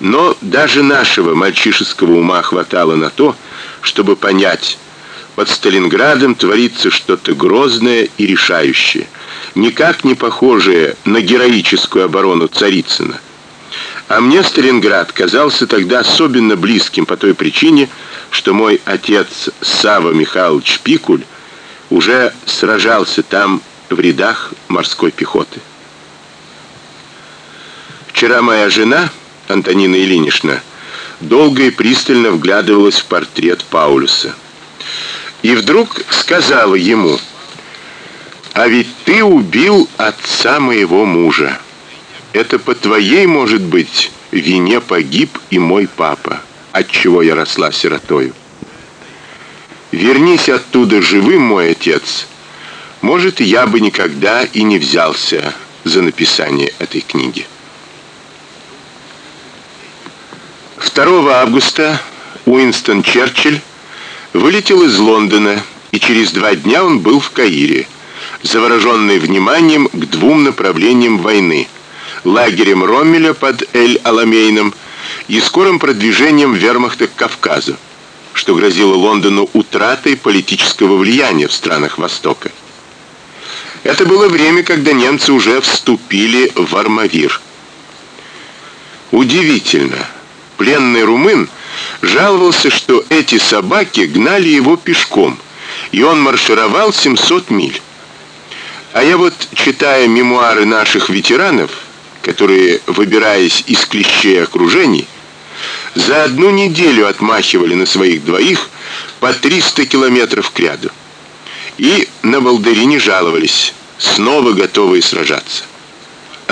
Но даже нашего мальчишеского ума хватало на то, чтобы понять, под Сталинградом творится что-то грозное и решающее, никак не похожее на героическую оборону Царицына. А мне Сталинград казался тогда особенно близким по той причине, что мой отец Сава Михайлович Пикуль уже сражался там в рядах морской пехоты. Вчера моя жена, Антонина Ильинична, долго и пристально вглядывалась в портрет Паулюса. И вдруг сказала ему: "А ведь ты убил отца моего мужа. Это по твоей, может быть, вине погиб и мой папа, от чего я росла сиротою. Вернись оттуда живым, мой отец. Может, я бы никогда и не взялся за написание этой книги". 2 августа Уинстон Черчилль вылетел из Лондона, и через два дня он был в Каире, завороженный вниманием к двум направлениям войны: лагерем Роммеля под Эль-Аламейном и скорым продвижением вермахта к Кавказу, что грозило Лондону утратой политического влияния в странах Востока. Это было время, когда немцы уже вступили в Армавир. Удивительно, пленный румын жаловался, что эти собаки гнали его пешком, и он маршировал 700 миль. А я вот, читая мемуары наших ветеранов, которые, выбираясь из клещей окружений, за одну неделю отмахивали на своих двоих по 300 километров кряду. И на Балдерине жаловались, снова готовые сражаться.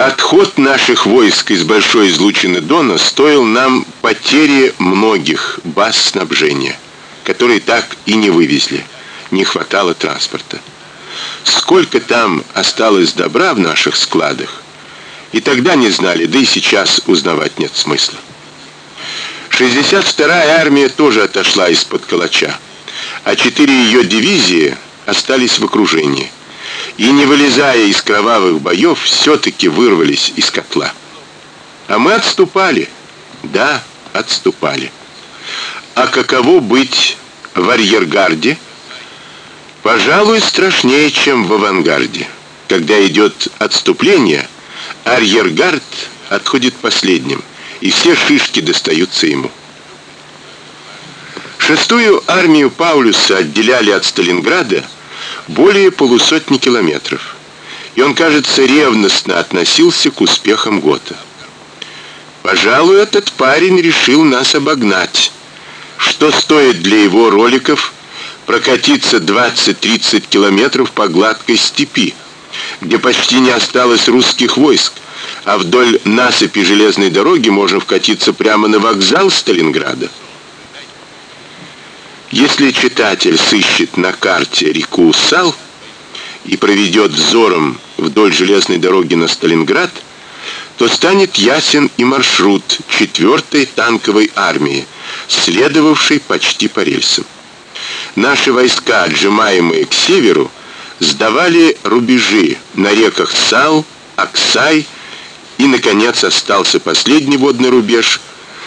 Отход наших войск из большой излучины Дона стоил нам потери многих баз снабжения, которые так и не вывезли. Не хватало транспорта. Сколько там осталось добра в наших складах, и тогда не знали, да и сейчас узнавать нет смысла. 62-я армия тоже отошла из-под Калача, а четыре ее дивизии остались в окружении и не вылезая из кровавых боев, все таки вырвались из котла. А мы отступали. Да, отступали. А каково быть в арьергарде? Пожалуй, страшнее, чем в авангарде. Когда идет отступление, арьергард отходит последним, и все шишки достаются ему. Шестую армию Паулюса отделяли от Сталинграда более полусотни километров. И он, кажется, ревностно относился к успехам Гота. Пожалуй, этот парень решил нас обогнать. Что стоит для его роликов прокатиться 20-30 километров по гладкой степи, где почти не осталось русских войск, а вдоль насыпи железной дороги можно вкатиться прямо на вокзал Сталинграда. Если читатель сыщет на карте реку Усал и проведет взором вдоль железной дороги на Сталинград, то станет ясен и маршрут 4-й танковой армии, следовавшей почти по рельсам. Наши войска, отжимаемые к северу, сдавали рубежи на реках Сал, Аксай и наконец остался последний водный рубеж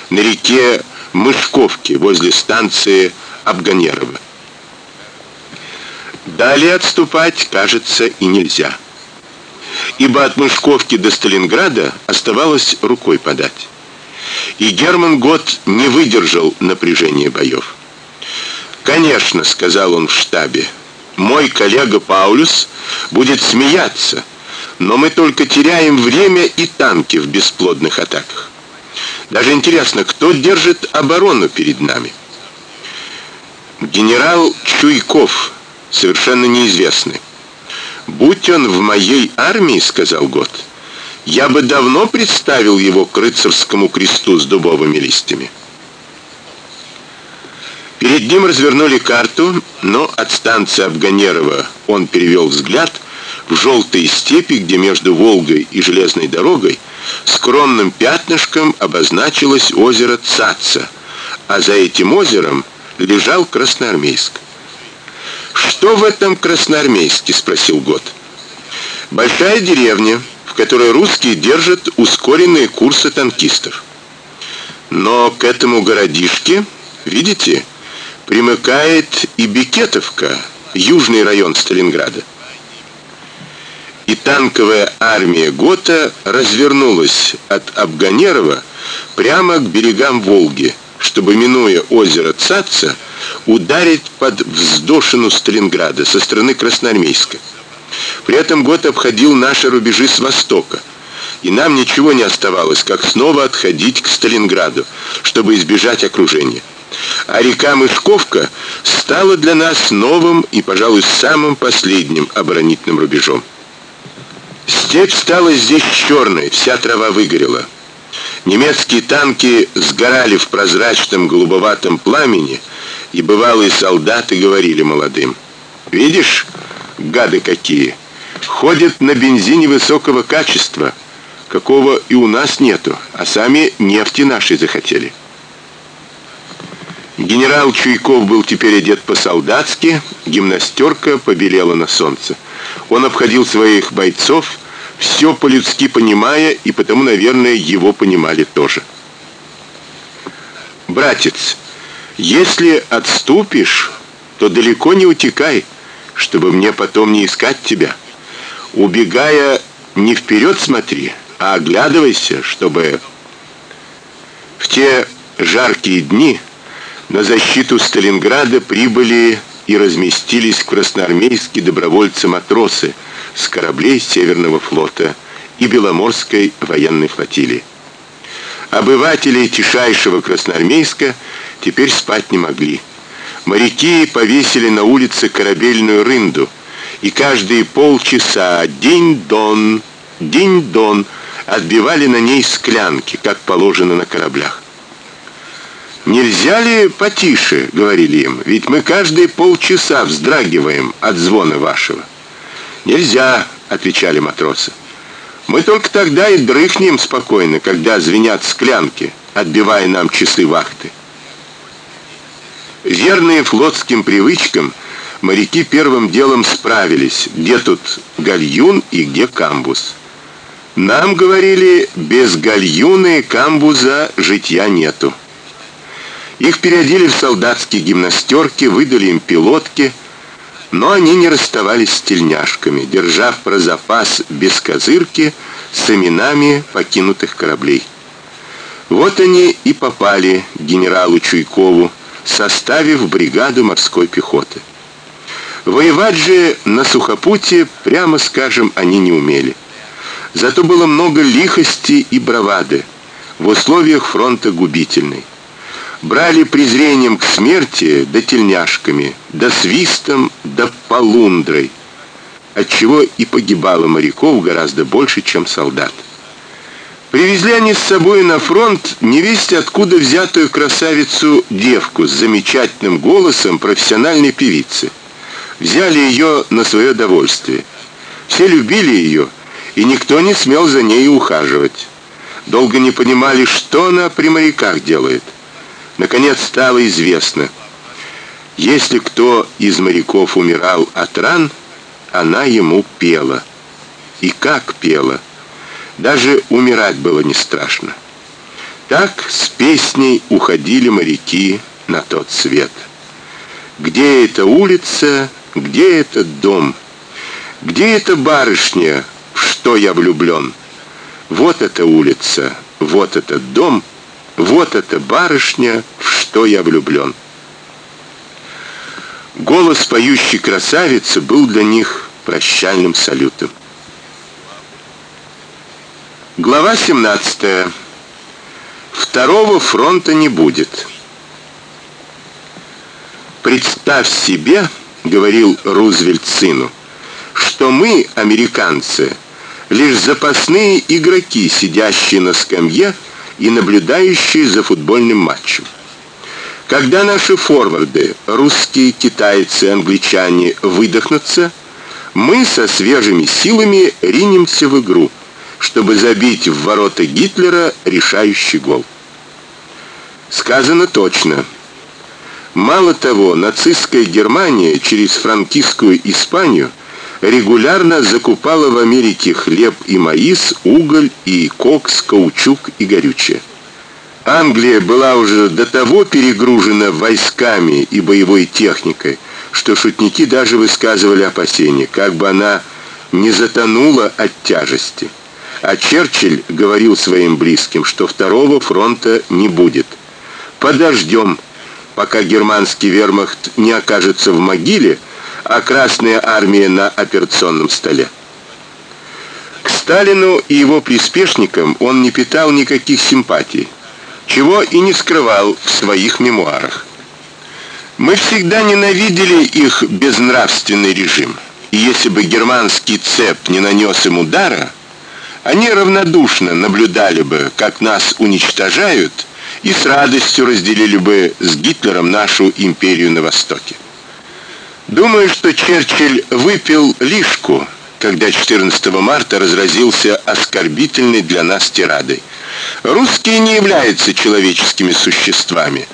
на реке Мышковке возле станции Абганерова. Далее отступать, кажется, и нельзя. Ибо от Мышковки до Сталинграда оставалось рукой подать. И Герман Гот не выдержал напряжения боев. "Конечно", сказал он в штабе. "Мой коллега Паулюс будет смеяться, но мы только теряем время и танки в бесплодных атаках. Даже интересно, кто держит оборону перед нами?" Генерал Чуйков, совершенно неизвестный. Будь он в моей армии, сказал Гот, я бы давно представил его к рыцарскому кресту с дубовыми листьями. Перед ним развернули карту, но от станции Абганерова он перевел взгляд в желтые степи, где между Волгой и железной дорогой скромным пятнышком обозначилось озеро Цаца, а за этим озером лежал Красноармейск. Что в этом Красноармейске, спросил Гот. Большая деревня, в которой русские держат ускоренные курсы танкистов. Но к этому городишке, видите, примыкает и Бекетовка, южный район Сталинграда. И танковая армия Гота развернулась от Абганерова прямо к берегам Волги, чтобы минуя озеро Цаца, ударить под вздошину Сталинграда со стороны Красноармейска. При этом Гот обходил наши рубежи с востока и нам ничего не оставалось, как снова отходить к Сталинграду, чтобы избежать окружения. А река Мышковка стала для нас новым и, пожалуй, самым последним оборонительным рубежом. Степь стала здесь черной, вся трава выгорела. Немецкие танки сгорали в прозрачном голубоватом пламени, и бывалые солдаты говорили молодым: "Видишь, гады какие, ходят на бензине высокого качества" какого и у нас нету, а сами нефти нашей захотели. Генерал Чуйков был теперь одет по-солдатски, гимнастерка побелела на солнце. Он обходил своих бойцов, все по-людски понимая, и потому, наверное, его понимали тоже. Братец, если отступишь, то далеко не утекай, чтобы мне потом не искать тебя. Убегая, не вперед смотри, а оглядывайся, чтобы в те жаркие дни на защиту Сталинграда прибыли и разместились в Красноармейске добровольцы-матросы с кораблей Северного флота и Беломорской военной флотилии. Обыватели тишайшего Красноармейска теперь спать не могли. Моряки повесили на улице корабельную рынду, и каждые полчаса день-дон, день-дон отбивали на ней склянки, как положено на кораблях. Нельзя ли потише, говорили им, ведь мы каждые полчаса вздрагиваем от звона вашего. Нельзя, отвечали матросы. Мы только тогда и дрыхнем спокойно, когда звенят склянки, отбивая нам часы вахты. Верные флотским привычкам, моряки первым делом справились, где тут гальюн и где камбуз. Нам говорили, без гальюна и камбуза житья нету. Их переодели в солдатские гимнастерки, выдали им пилотки, но они не расставались с тельняшками, держав про запас без козырки с именами покинутых кораблей. Вот они и попали к генералу Чуйкову, составив бригаду морской пехоты. Воевать же на сухопутье, прямо скажем, они не умели. Зато было много лихости и бравады в условиях фронта губительной. Брали презрением к смерти да тельняшками, да свистом, да полундрой, отчего и погибало моряков гораздо больше, чем солдат. Привезли они с собой на фронт невесть откуда взятую красавицу девку с замечательным голосом профессиональной певицы. Взяли ее на свое довольствие. Все любили ее и никто не смел за ней ухаживать. Долго не понимали, что она при моряках делает. Наконец стало известно: если кто из моряков умирал от ран, она ему пела. И как пела. Даже умирать было не страшно. Так с песней уходили моряки на тот свет. Где эта улица, где этот дом? Где эта барышня, что я влюблен. Вот эта улица, вот этот дом, вот эта барышня, в что я влюблен. Голос поющей красавицы был для них прощальным салютом. Глава 17. Второго фронта не будет. Представь себе, говорил Рузвельт сыну, что мы, американцы, лишь запасные игроки, сидящие на скамье и наблюдающие за футбольным матчем. Когда наши форварды, русские, китайцы, англичане выдохнутся, мы со свежими силами ринемся в игру, чтобы забить в ворота Гитлера решающий гол. Сказано точно. Мало того, нацистская Германия через франкистскую Испанию – регулярно закупала в Америке хлеб и маис, уголь и кокс, каучук и горючее. Англия была уже до того перегружена войсками и боевой техникой, что шутники даже высказывали опасения, как бы она не затонула от тяжести. А Черчилль говорил своим близким, что второго фронта не будет. Подождем, пока германский вермахт не окажется в могиле, а Красная армия на операционном столе. К Сталину и его приспешникам он не питал никаких симпатий, чего и не скрывал в своих мемуарах. Мы всегда ненавидели их безнравственный режим. И если бы германский цеп не нанес им удара, они равнодушно наблюдали бы, как нас уничтожают, и с радостью разделили бы с Гитлером нашу империю на востоке. Думаю, что Черчилль выпил лишку, когда 14 марта разразился оскорбительной для нас тирадой. Русские не являются человеческими существами.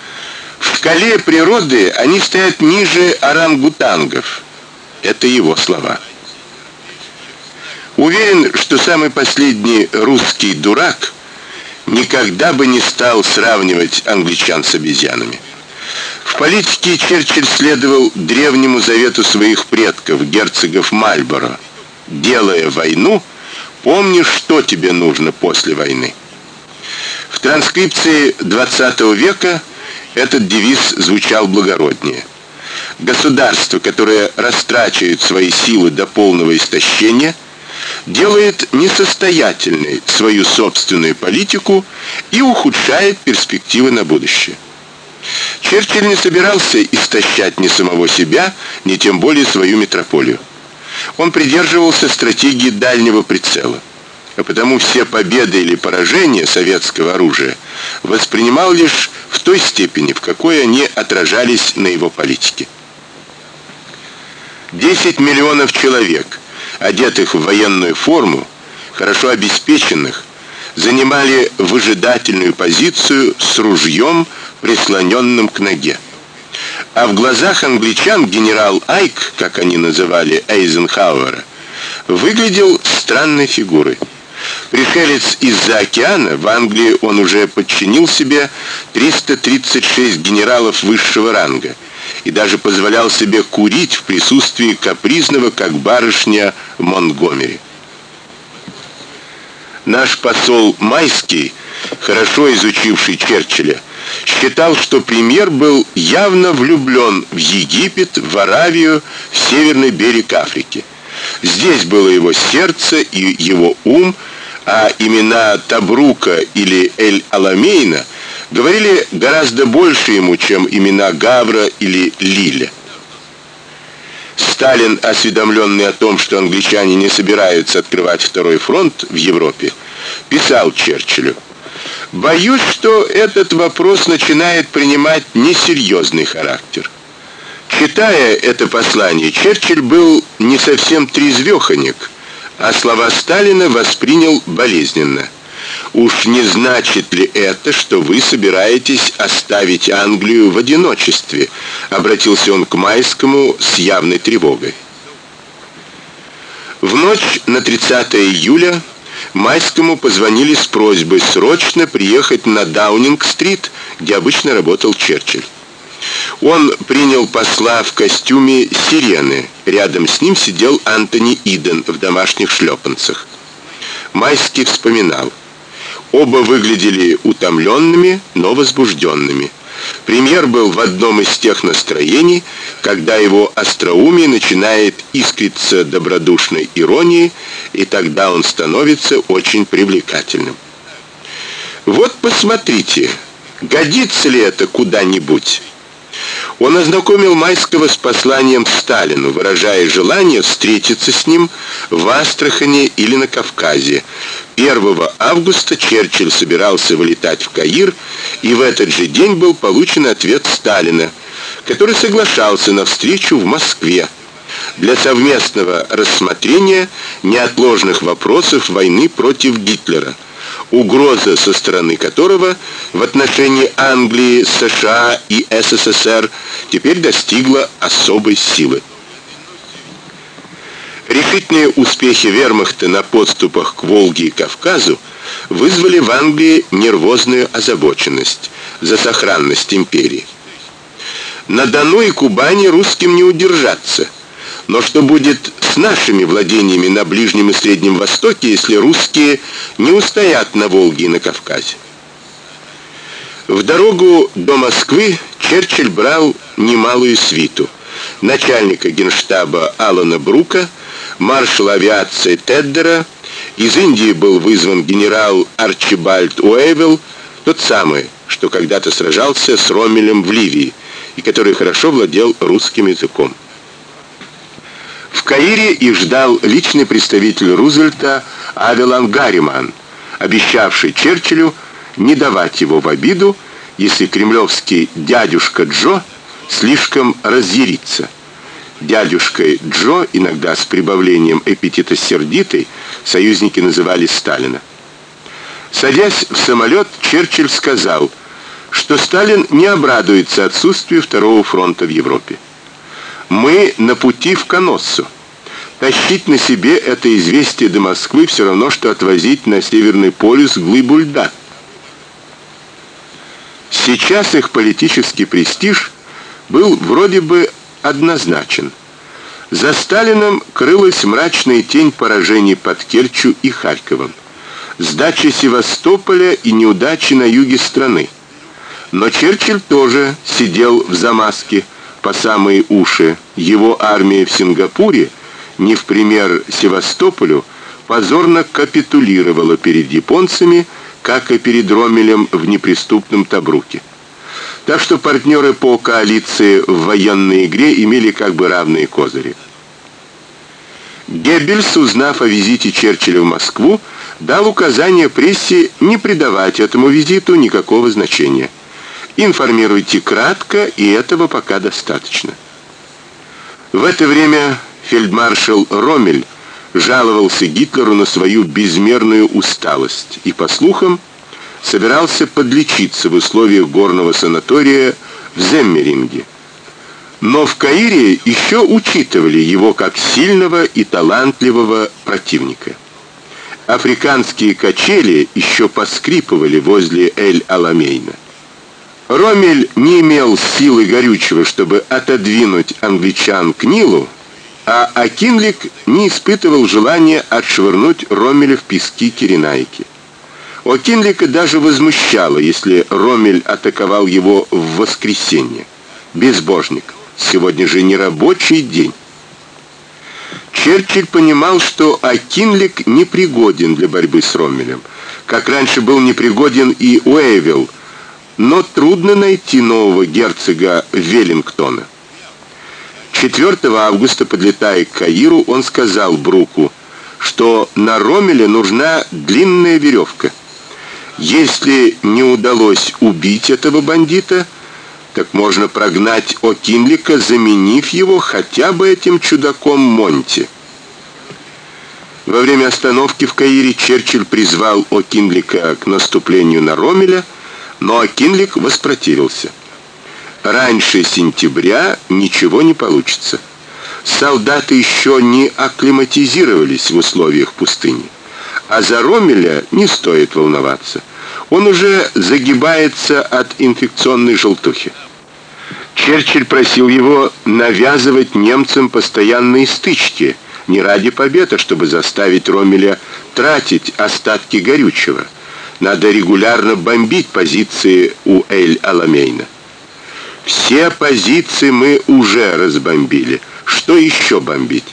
В шкале природы они стоят ниже орангутангов. Это его слова. Уверен, что самый последний русский дурак никогда бы не стал сравнивать англичан с обезьянами. В политике Черчилль следовал древнему завету своих предков, герцогов Мальборо. Делая войну, помни, что тебе нужно после войны. В транскрипции XX века этот девиз звучал благороднее. Государство, которое растрачивает свои силы до полного истощения, делает несостоятельной свою собственную политику и ухудшает перспективы на будущее. Черчилль не собирался истощать ни самого себя, ни тем более свою метрополию. Он придерживался стратегии дальнего прицела. А потому все победы или поражения советского оружия воспринимал лишь в той степени, в какой они отражались на его политике. 10 миллионов человек, одетых в военную форму, хорошо обеспеченных, занимали выжидательную позицию с ружьем, прислоненным к ноге. А в глазах англичан генерал Айк, как они называли Эйзенхауэра, выглядел странной фигурой. Пришелец из-за океана, в Англии он уже подчинил себе 336 генералов высшего ранга и даже позволял себе курить в присутствии капризного, как барышня, Монтгомери. Наш посол Майский, хорошо изучивший Черчилля, считал, что премьер был явно влюблен в Египет, в Аравию, в северный берег Африки. Здесь было его сердце и его ум, а имена Табрука или Эль-Аламейна говорили гораздо больше ему, чем имена Гавра или Лиля. Сталин, осведомленный о том, что англичане не собираются открывать второй фронт в Европе, писал Черчиллю: "Боюсь, что этот вопрос начинает принимать несерьезный характер". Читая это послание, Черчилль был не совсем трезвёхонек, а слова Сталина воспринял болезненно. Уж не значит ли это, что вы собираетесь оставить Англию в одиночестве? обратился он к Майскому с явной тревогой. В ночь на 30 июля Майскому позвонили с просьбой срочно приехать на Даунинг-стрит, где обычно работал Черчилль. Он принял посла в костюме сирены. Рядом с ним сидел Антони Иден в домашних шлепанцах. Майский вспоминал: Оба выглядели утомленными, но возбужденными. Премьер был в одном из тех настроений, когда его остроумие начинает искриться добродушной иронией, и тогда он становится очень привлекательным. Вот посмотрите, годится ли это куда-нибудь? Он ознакомил Майского с посланием Сталину, выражая желание встретиться с ним в Астрахани или на Кавказе. 1 августа Черчилль собирался вылетать в Каир, и в этот же день был получен ответ Сталина, который соглашался на встречу в Москве для совместного рассмотрения неотложных вопросов войны против Гитлера угроза со стороны которого в отношении Англии, США и СССР теперь достигла особой силы. Решительные успехи Вермахта на подступах к Волге и Кавказу вызвали в Англии нервозную озабоченность за сохранность империи. На Дону и Кубани русским не удержаться. Но что будет с нашими владениями на Ближнем и Среднем Востоке, если русские не устоят на Волге и на Кавказе? В дорогу до Москвы Черчилль брал немалую свиту. Начальника Генштаба Алана Брука, маршала авиации Теддера, из Индии был вызван генерал Арчибальд Уэйвелл, тот самый, что когда-то сражался с Роммелем в Ливии и который хорошо владел русским языком. В Каире их ждал личный представитель Рузвельта Авелан Гарриман, обещавший Черчиллю не давать его в обиду, если кремлевский дядюшка Джо слишком разъярится. Дядюшкой Джо, иногда с прибавлением эпитета сердитый, союзники называли Сталина. Садясь в самолет, Черчилль сказал, что Сталин не обрадуется отсутствию второго фронта в Европе. Мы на пути в Коноссу. Тащить на себе это известие до Москвы все равно что отвозить на Северный полюс глыбу льда. Сейчас их политический престиж был вроде бы однозначен. За Сталином крылась мрачная тень поражений под Керчью и Харьковом, сдача Севастополя и неудачи на юге страны. Но Черчилль тоже сидел в замаске по самые уши. Его армия в Сингапуре, не в пример Севастополю, позорно капитулировала перед японцами, как и перед Роммелем в неприступном Табруке. Так что партнеры по коалиции в военной игре имели как бы равные козыри. Геббельс, узнав о визите Черчилля в Москву, дал указание прессе не придавать этому визиту никакого значения. Информируйте кратко, и этого пока достаточно. В это время фельдмаршал Роммель жаловался Гитлеру на свою безмерную усталость и, по слухам, собирался подлечиться в условиях горного санатория в Земмеринге. Но в Каире еще учитывали его как сильного и талантливого противника. Африканские качели еще поскрипывали возле Эль-Аламейна. Ромель не имел силы горючего, чтобы отодвинуть англичан к Нилу, а Акинлик не испытывал желания отшвырнуть Ромеля в пески Киренайки. Окинлика даже возмущало, если Ромель атаковал его в воскресенье. Безбожник. Сегодня же не рабочий день. Черчилль понимал, что Акинлик непригоден для борьбы с Роммелем, как раньше был непригоден и Уэйвилл, но трудно найти нового герцога Веллингтона. 4 августа, подлетая к Каиру, он сказал Бруку, что на Ромеле нужна длинная веревка. Если не удалось убить этого бандита, так можно прогнать Окинлика, заменив его хотя бы этим чудаком Монти. Во время остановки в Каире Черчилль призвал Окинлика к наступлению на Ромеля, но Кинлик воспротивился. Раньше сентября ничего не получится. Солдаты еще не акклиматизировались в условиях пустыни. А за Ромеля не стоит волноваться. Он уже загибается от инфекционной желтухи. Черчилль просил его навязывать немцам постоянные стычки, не ради победы, а чтобы заставить Ромеля тратить остатки горючего – надо регулярно бомбить позиции у Эль-Аламейна. Все позиции мы уже разбомбили. Что еще бомбить?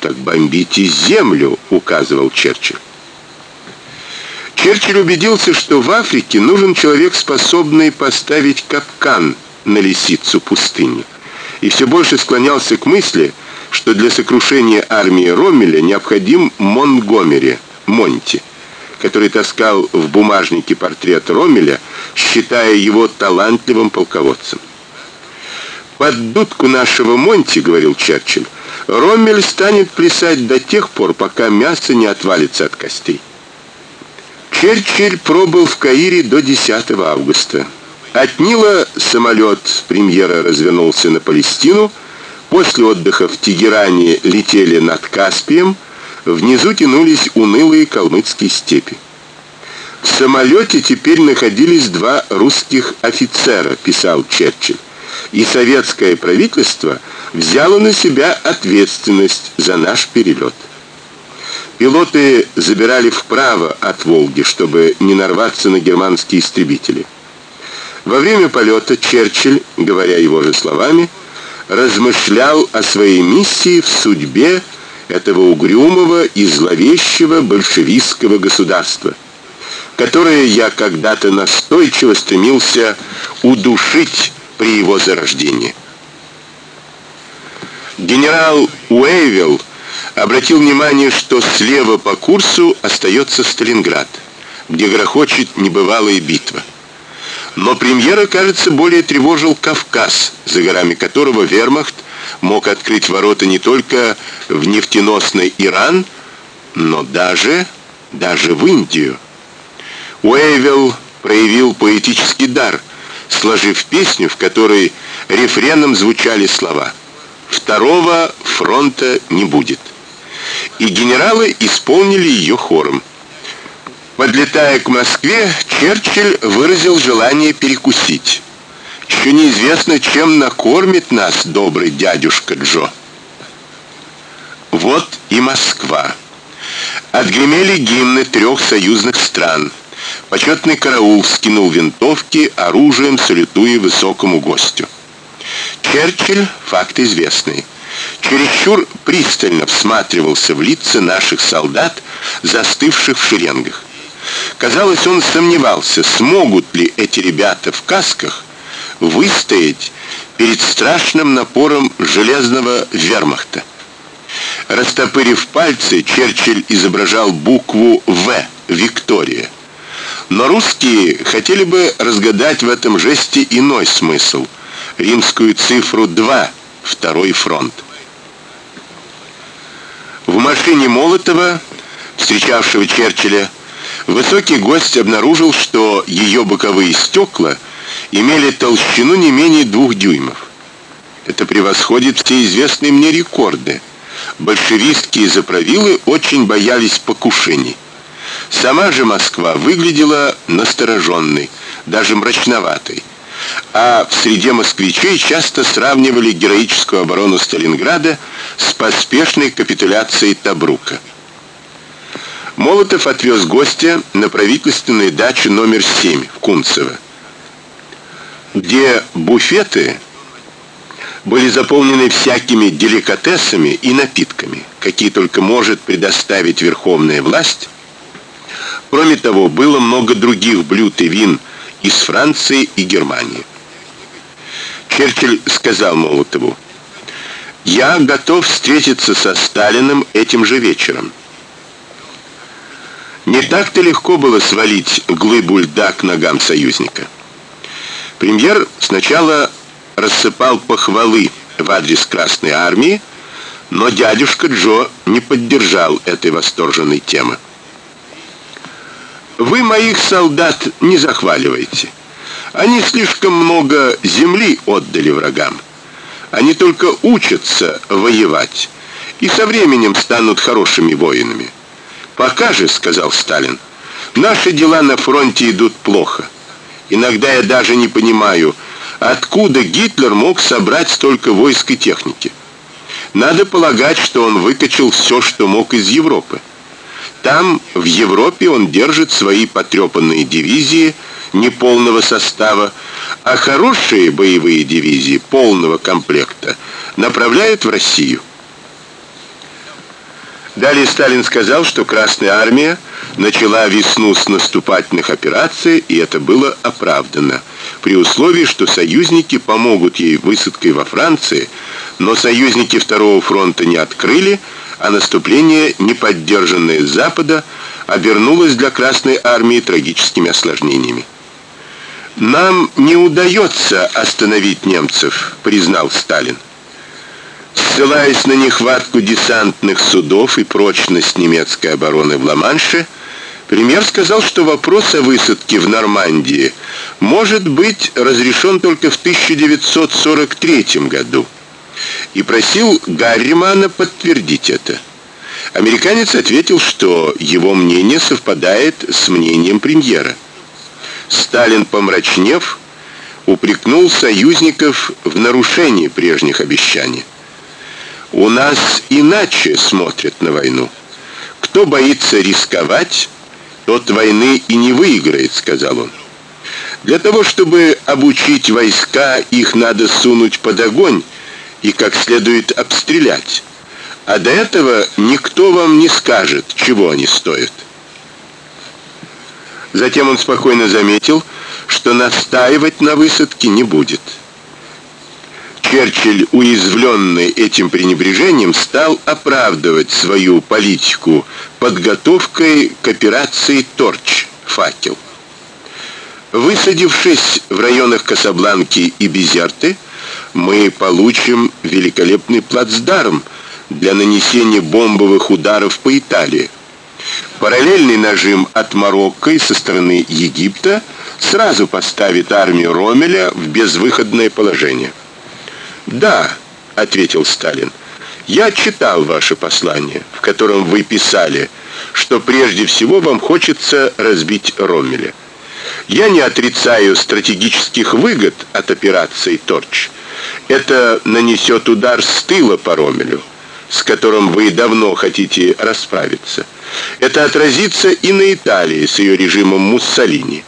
Так бомбите землю, указывал Черчилль. Черчилль убедился, что в Африке нужен человек, способный поставить капкан на лисицу пустыни. И все больше склонялся к мысли, что для сокрушения армии Роммеля необходим Монгомери, Монти который таскал в бумажнике портрет Роммеля, считая его талантливым полководцем. Под дудку нашего Монти, говорил Черчилль, Роммель станет плясать до тех пор, пока мясо не отвалится от костей. Черчилль пробыл в Каире до 10 августа. От Нила самолет премьера развернулся на Палестину. После отдыха в Тегеране летели над Каспием, Внизу тянулись унылые калмыцкие степи. В самолете теперь находились два русских офицера, писал Черчилль. И советское правительство взяло на себя ответственность за наш перелет. Пилоты забирали вправо от Волги, чтобы не нарваться на германские истребители. Во время полета Черчилль, говоря его же словами, размышлял о своей миссии в судьбе этого угрюмого и зловещего большевистского государства, которое я когда-то настойчиво стремился удушить при его зарождении. Генерал Уэйвилл обратил внимание, что слева по курсу остается Сталинград, где грохочет небывалая битва. Но премьера, кажется, более тревожил Кавказ, за горами которого Вермахт мог открыть ворота не только в нефтеносный Иран, но даже даже в Индию. Уэйвилл проявил поэтический дар, сложив песню, в которой рефреном звучали слова: "Второго фронта не будет" и генералы исполнили ее хором. Подлетая к Москве, Черчилль выразил желание перекусить. Еще неизвестно, чем накормит нас добрый дядюшка Джо. Вот и Москва. Отгремели гимны трех союзных стран. Почетный караул скинул винтовки, оружием салютуя высокому гостю. Черчилль факт известный чересчур пристально всматривался в лица наших солдат, застывших в шеренгах. Казалось, он сомневался, смогут ли эти ребята в касках выстоять перед страшным напором железного вермахта. Растопырив пальцы, Черчилль изображал букву В Виктория. Но русские хотели бы разгадать в этом жесте иной смысл римскую цифру 2 второй фронт. В машине Молотова, встречавшего Черчилля, высокий гость обнаружил, что ее боковые стекла имели толщину не менее двух дюймов. Это превосходит все известные мне рекорды. Большевистские заправилы очень боялись покушений. Сама же Москва выглядела настороженной, даже мрачноватой. А в среде москвичей часто сравнивали героическую оборону Сталинграда с поспешной капитуляцией Табрука. Молотов отвез гостя на правительственную дачу номер 7 в Кунцево, где буфеты были заполнены всякими деликатесами и напитками, какие только может предоставить верховная власть. Кроме того, было много других блюд и вин из Франции и Германии. Черчилль сказал Молотову: "Я готов встретиться со Сталиным этим же вечером". Не так-то легко было свалить глыбу льда к ногам союзника. Премьер сначала рассыпал похвалы в адрес Красной армии, но дядюшка Джо не поддержал этой восторженной темы. Вы моих солдат не захваливайте. Они слишком много земли отдали врагам. Они только учатся воевать и со временем станут хорошими воинами. Пока же, сказал Сталин, наши дела на фронте идут плохо. Иногда я даже не понимаю, откуда Гитлер мог собрать столько войск и техники. Надо полагать, что он выкачал все, что мог из Европы. Там, в Европе, он держит свои потрепанные дивизии неполного состава, а хорошие боевые дивизии полного комплекта направляет в Россию. Далее Сталин сказал, что Красная армия начала весну с наступательных операций, и это было оправдано, при условии, что союзники помогут ей высадкой во Франции, но союзники второго фронта не открыли, а наступление, не поддержанное запада, обернулось для Красной армии трагическими осложнениями. Нам не удается остановить немцев, признал Сталин. Ссылаясь на нехватку десантных судов и прочность немецкой обороны в Ла-Манше, премьер сказал, что вопрос о высадке в Нормандии может быть разрешен только в 1943 году и просил Гарримана подтвердить это. Американец ответил, что его мнение совпадает с мнением премьера. Сталин, помрачнев, упрекнул союзников в нарушении прежних обещаний. У нас иначе смотрят на войну. Кто боится рисковать, тот войны и не выиграет, сказал он. Для того, чтобы обучить войска, их надо сунуть под огонь и как следует обстрелять. А до этого никто вам не скажет, чего они стоят. Затем он спокойно заметил, что настаивать на высадке не будет. Черчилль, уязвленный этим пренебрежением, стал оправдывать свою политику подготовкой к операции Торч факел. Высадившись в районах Касабланки и Безерты, мы получим великолепный плацдарм для нанесения бомбовых ударов по Италии. Параллельный нажим от Марокко и со стороны Египта сразу поставит армию Ромеля в безвыходное положение. "Да", ответил Сталин. "Я читал ваше послание, в котором вы писали, что прежде всего вам хочется разбить Ромеля. Я не отрицаю стратегических выгод от операции Торч. Это нанесет удар с тыла по Ромелю, с которым вы давно хотите расправиться. Это отразится и на Италии с ее режимом Муссолини,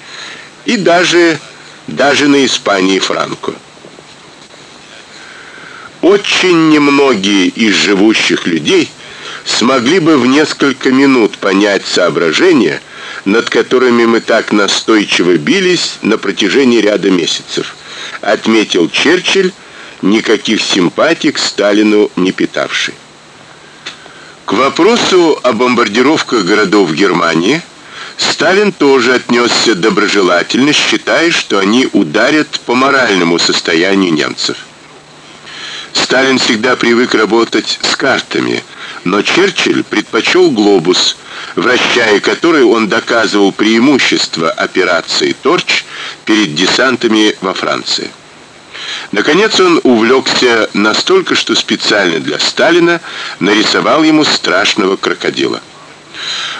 и даже даже на Испании Франко. Очень немногие из живущих людей смогли бы в несколько минут понять соображения, над которыми мы так настойчиво бились на протяжении ряда месяцев, отметил Черчилль, никаких симпатий к Сталину не питавший. К вопросу о бомбардировках городов Германии Сталин тоже отнесся доброжелательно, считая, что они ударят по моральному состоянию немцев. Сталин всегда привык работать с картами, но Черчилль предпочел глобус, вращая который он доказывал преимущество операции Торч перед десантами во Франции. Наконец он увлекся настолько, что специально для Сталина нарисовал ему страшного крокодила.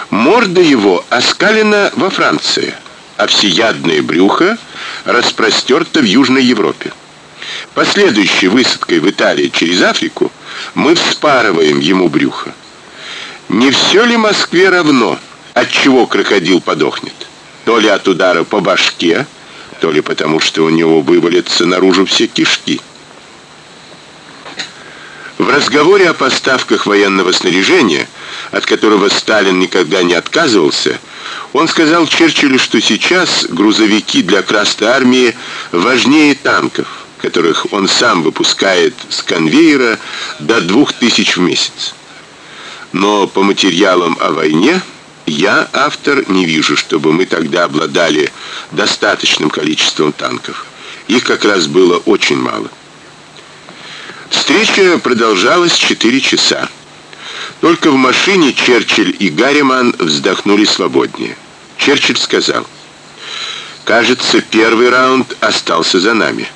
Морда его оскалена во Франции, а всеядное брюхо распростерто в Южной Европе. Последующей высадкой в Италии через Африку мы вспарываем ему брюхо. Не все ли Москве равно, от чего крокодил подохнет? То ли от удара по башке, то ли потому, что у него вывалятся наружу все кишки. В разговоре о поставках военного снаряжения, от которого Сталин никогда не отказывался, он сказал Черчиллю, что сейчас грузовики для Красной армии важнее танков которых он сам выпускает с конвейера до 2000 в месяц. Но по материалам о войне я, автор, не вижу, чтобы мы тогда обладали достаточным количеством танков. Их как раз было очень мало. Встреча продолжалась 4 часа. Только в машине Черчилль и Гарриман вздохнули свободнее. Черчилль сказал: "Кажется, первый раунд остался за нами".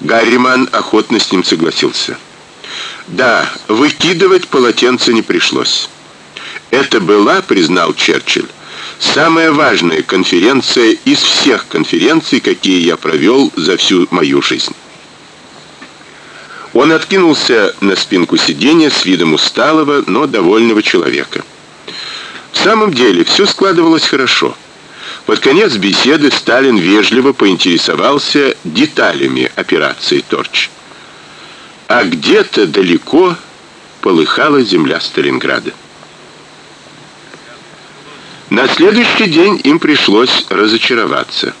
Гарриман охотно с ним согласился. Да, выкидывать полотенце не пришлось. Это была, признал Черчилль, самая важная конференция из всех конференций, какие я провел за всю мою жизнь. Он откинулся на спинку сиденья с видом усталого, но довольного человека. В самом деле, все складывалось хорошо. Под конец беседы Сталин вежливо поинтересовался деталями операции Торч. А где-то далеко полыхала земля Сталинграда. На следующий день им пришлось разочароваться.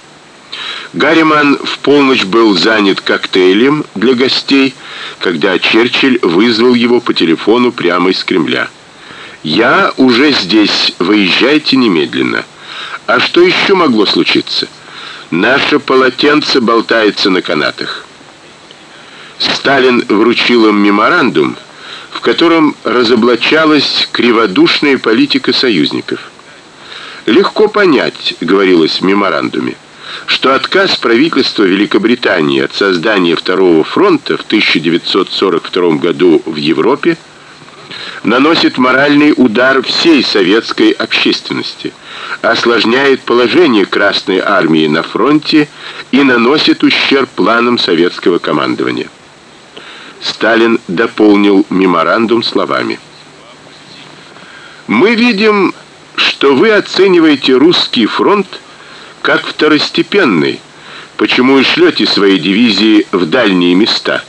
Гарриман в полночь был занят коктейлем для гостей, когда Черчилль вызвал его по телефону прямо из Кремля. "Я уже здесь, выезжайте немедленно". А что еще могло случиться? Наше полотенце болтается на канатах. Сталин вручил им меморандум, в котором разоблачалась криводушная политика союзников. Легко понять, говорилось в меморандуме, что отказ правительства Великобритании от создания второго фронта в 1942 году в Европе наносит моральный удар всей советской общественности, осложняет положение Красной армии на фронте и наносит ущерб планам советского командования. Сталин дополнил меморандум словами: Мы видим, что вы оцениваете русский фронт как второстепенный, почему и шлете свои дивизии в дальние места,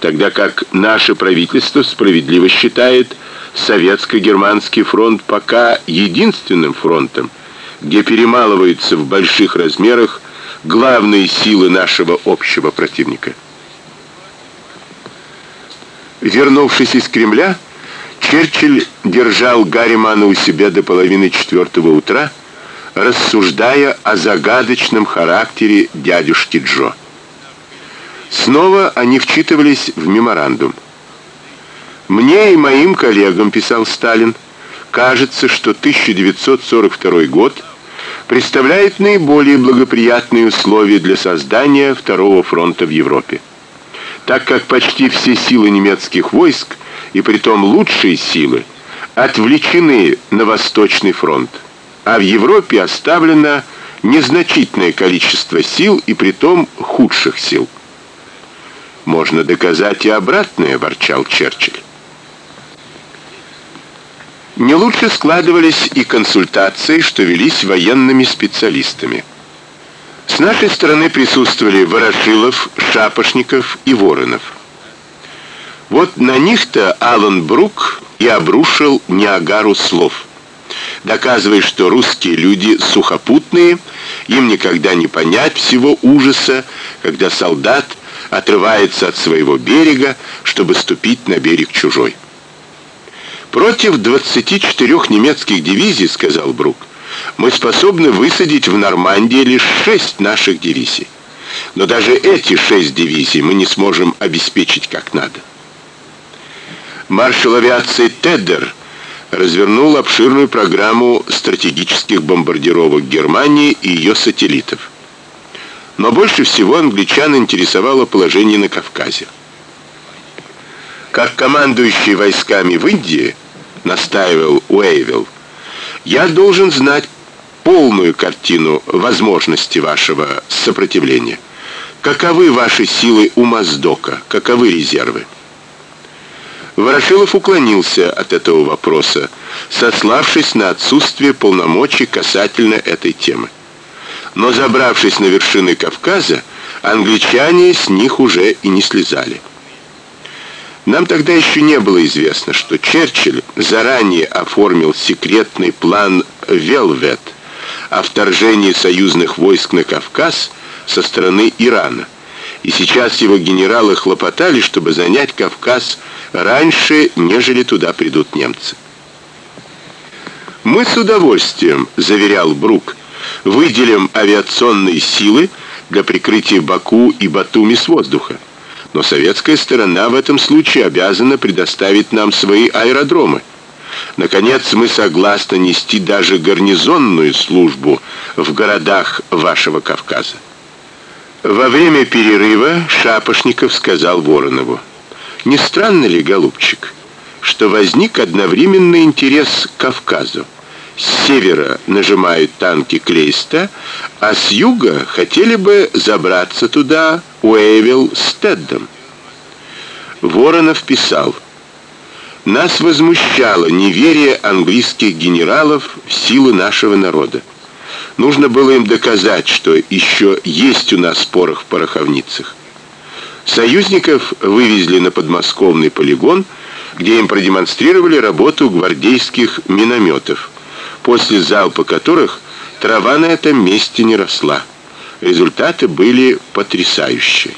тогда как наше правительство справедливо считает советско-германский фронт пока единственным фронтом, где перемалываются в больших размерах главные силы нашего общего противника. Вернувшись из Кремля, Черчилль держал Гарримана у себя до половины четвертого утра, рассуждая о загадочном характере дядюшки Джо. Снова они вчитывались в меморандум. Мне и моим коллегам, писал Сталин, кажется, что 1942 год представляет наиболее благоприятные условия для создания второго фронта в Европе. Так как почти все силы немецких войск, и притом лучшие силы, отвлечены на Восточный фронт, а в Европе оставлено незначительное количество сил и притом худших сил. Можно доказать и обратное, ворчал Черчилль. Не лучше складывались и консультации, что велись военными специалистами. С нашей стороны присутствовали Ворошилов, Шапошников и Воронов. Вот на них-то Алан Брук и обрушил Ниагару слов, доказывая, что русские люди сухопутные, им никогда не понять всего ужаса, когда солдат отрывается от своего берега, чтобы ступить на берег чужой. Против 24 немецких дивизий, сказал Брук, мы способны высадить в Нормандии лишь шесть наших дивизий. Но даже эти шесть дивизий мы не сможем обеспечить как надо. Маршал авиации Теддер развернул обширную программу стратегических бомбардировок Германии и ее сателлитов. Но больше всего англичан интересовало положение на Кавказе. Как командующий войсками в Индии, настаивал Уэйвилл. Я должен знать полную картину возможности вашего сопротивления. Каковы ваши силы у Моздока? Каковы резервы? Ворошилов уклонился от этого вопроса, сославшись на отсутствие полномочий касательно этой темы. Но забравшись на вершины Кавказа, англичане с них уже и не слезали. Нам тогда еще не было известно, что Черчилль заранее оформил секретный план Велвет о вторжении союзных войск на Кавказ со стороны Ирана. И сейчас его генералы хлопотали, чтобы занять Кавказ раньше, нежели туда придут немцы. Мы с удовольствием, заверял Брук, выделим авиационные силы для прикрытия Баку и Батуми с воздуха но советская сторона в этом случае обязана предоставить нам свои аэродромы. Наконец, мы согласны нести даже гарнизонную службу в городах вашего Кавказа. Во время перерыва Шапошников сказал Воронову: "Не странно ли, голубчик, что возник одновременный интерес к Кавказу? С севера нажимают танки Клейста, а с юга хотели бы забраться туда Уэйвилл с Теддом. Воронов писал: Нас возмущало неверие английских генералов в силы нашего народа. Нужно было им доказать, что еще есть у нас порох в пороховницах. Союзников вывезли на подмосковный полигон, где им продемонстрировали работу гвардейских минометов, после залпа которых трава на этом месте не росла. Результаты были потрясающие.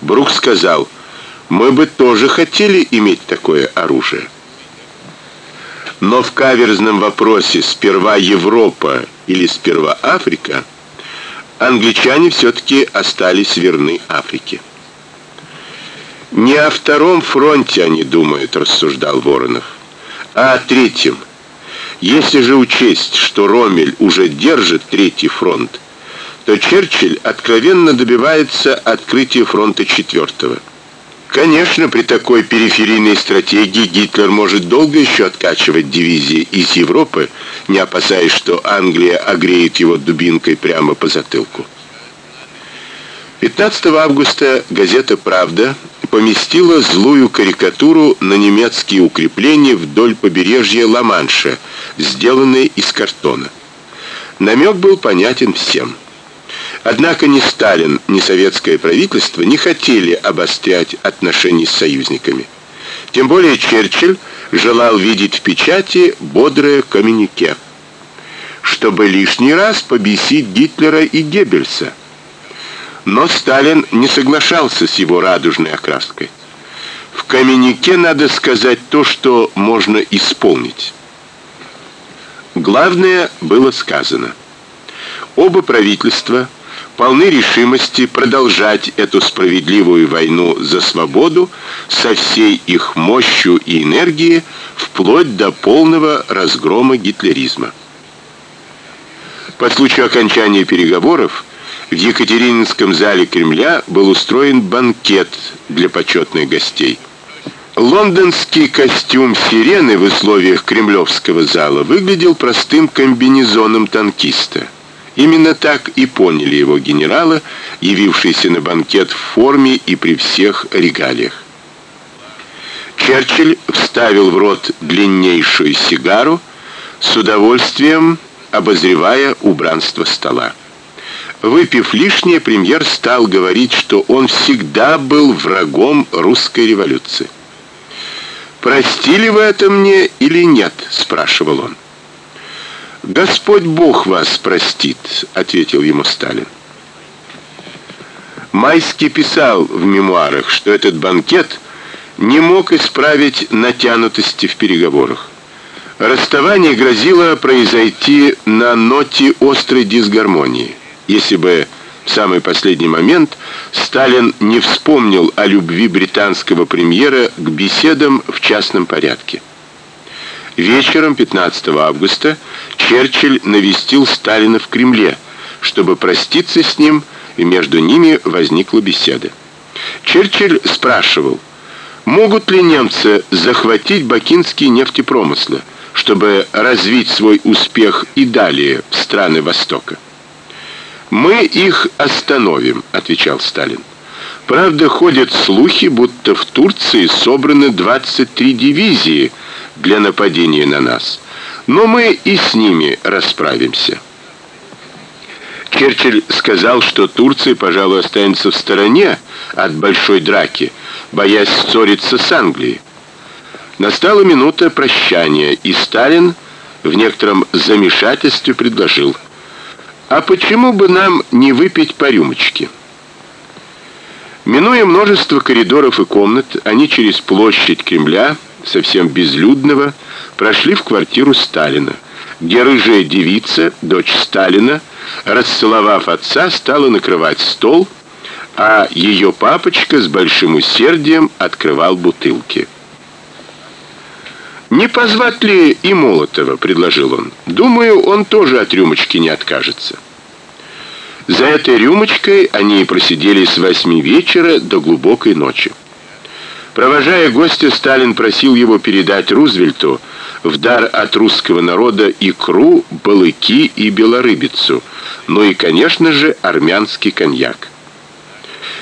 Брук сказал: "Мы бы тоже хотели иметь такое оружие". Но в каверзном вопросе сперва Европа или сперва Африка англичане все таки остались верны Африке. Не о втором фронте они думают, рассуждал Воронов, а о третьем. Если же учесть, что Роммель уже держит третий фронт, то Черчилль откровенно добивается открытия фронта четвертого. Конечно, при такой периферийной стратегии Гитлер может долго еще откачивать дивизии из Европы, не опасаясь, что Англия огреет его дубинкой прямо по затылку. 15 августа газета Правда поместила злую карикатуру на немецкие укрепления вдоль побережья Ла-Манша, сделанные из картона. Намек был понятен всем. Однако ни Сталин, ни советское правительство не хотели обострять отношения с союзниками. Тем более Черчилль желал видеть в печати бодрое коммюнике, чтобы лишний раз побесить Гитлера и Геббельса. Но Сталин не соглашался с его радужной окраской. В коммюнике надо сказать то, что можно исполнить. Главное было сказано. Оба правительства полны решимости продолжать эту справедливую войну за свободу со всей их мощью и энергией вплоть до полного разгрома гитлеризма. По случаю окончания переговоров в Екатерининском зале Кремля был устроен банкет для почетных гостей. Лондонский костюм сирены в условиях кремлевского зала выглядел простым комбинезоном танкиста. Именно так и поняли его генералы, явившиеся на банкет в форме и при всех регалиях. Черчилль вставил в рот длиннейшую сигару, с удовольствием обозревая убранство стола. Выпив лишнее, премьер стал говорить, что он всегда был врагом русской революции. «Простили вы это мне или нет?» — спрашивал он. Господь Бог вас простит, ответил ему Сталин. Майский писал в мемуарах, что этот банкет не мог исправить натянутости в переговорах. Расставание грозило произойти на ноте острой дисгармонии, если бы в самый последний момент Сталин не вспомнил о любви британского премьера к беседам в частном порядке. Вечером 15 августа Черчилль навестил Сталина в Кремле, чтобы проститься с ним, и между ними возникла беседа. Черчилль спрашивал: "Могут ли немцы захватить бакинские нефтепромыслы, чтобы развить свой успех и далее в страны Востока?" "Мы их остановим", отвечал Сталин. Правда, ходят слухи, будто в Турции собраны 23 дивизии для нападения на нас. Но мы и с ними расправимся. Черчилль сказал, что Турция, пожалуй, останется в стороне от большой драки, боясь ссориться с Англией. Настала минута прощания, и Сталин в некотором замешательстве предложил: "А почему бы нам не выпить по рюмочке?" Минуя множество коридоров и комнат, они через площадь Кремля совсем безлюдного, прошли в квартиру Сталина, где рыжая девица, дочь Сталина, расцеловав отца, стала накрывать стол, а ее папочка с большим усердием открывал бутылки. Не позвать ли и Молотова, предложил он. Думаю, он тоже от рюмочки не откажется. За этой рюмочкой они просидели с восьми вечера до глубокой ночи. Провожая гостя, Сталин просил его передать Рузвельту в дар от русского народа икру, балыки и белорыбицу, ну и, конечно же, армянский коньяк.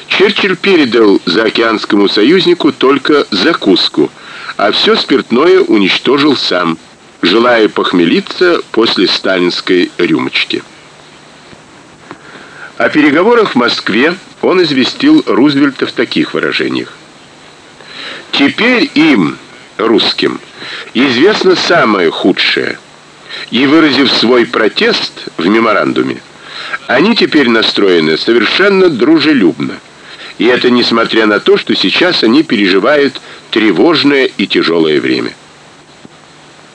Черчилль передал заокеанскому союзнику только закуску, а все спиртное уничтожил сам, желая похмелиться после сталинской рюмочки. О переговорах в Москве он известил Рузвельта в таких выражениях: Теперь им, русским, известно самое худшее. И выразив свой протест в меморандуме, они теперь настроены совершенно дружелюбно. И это несмотря на то, что сейчас они переживают тревожное и тяжелое время.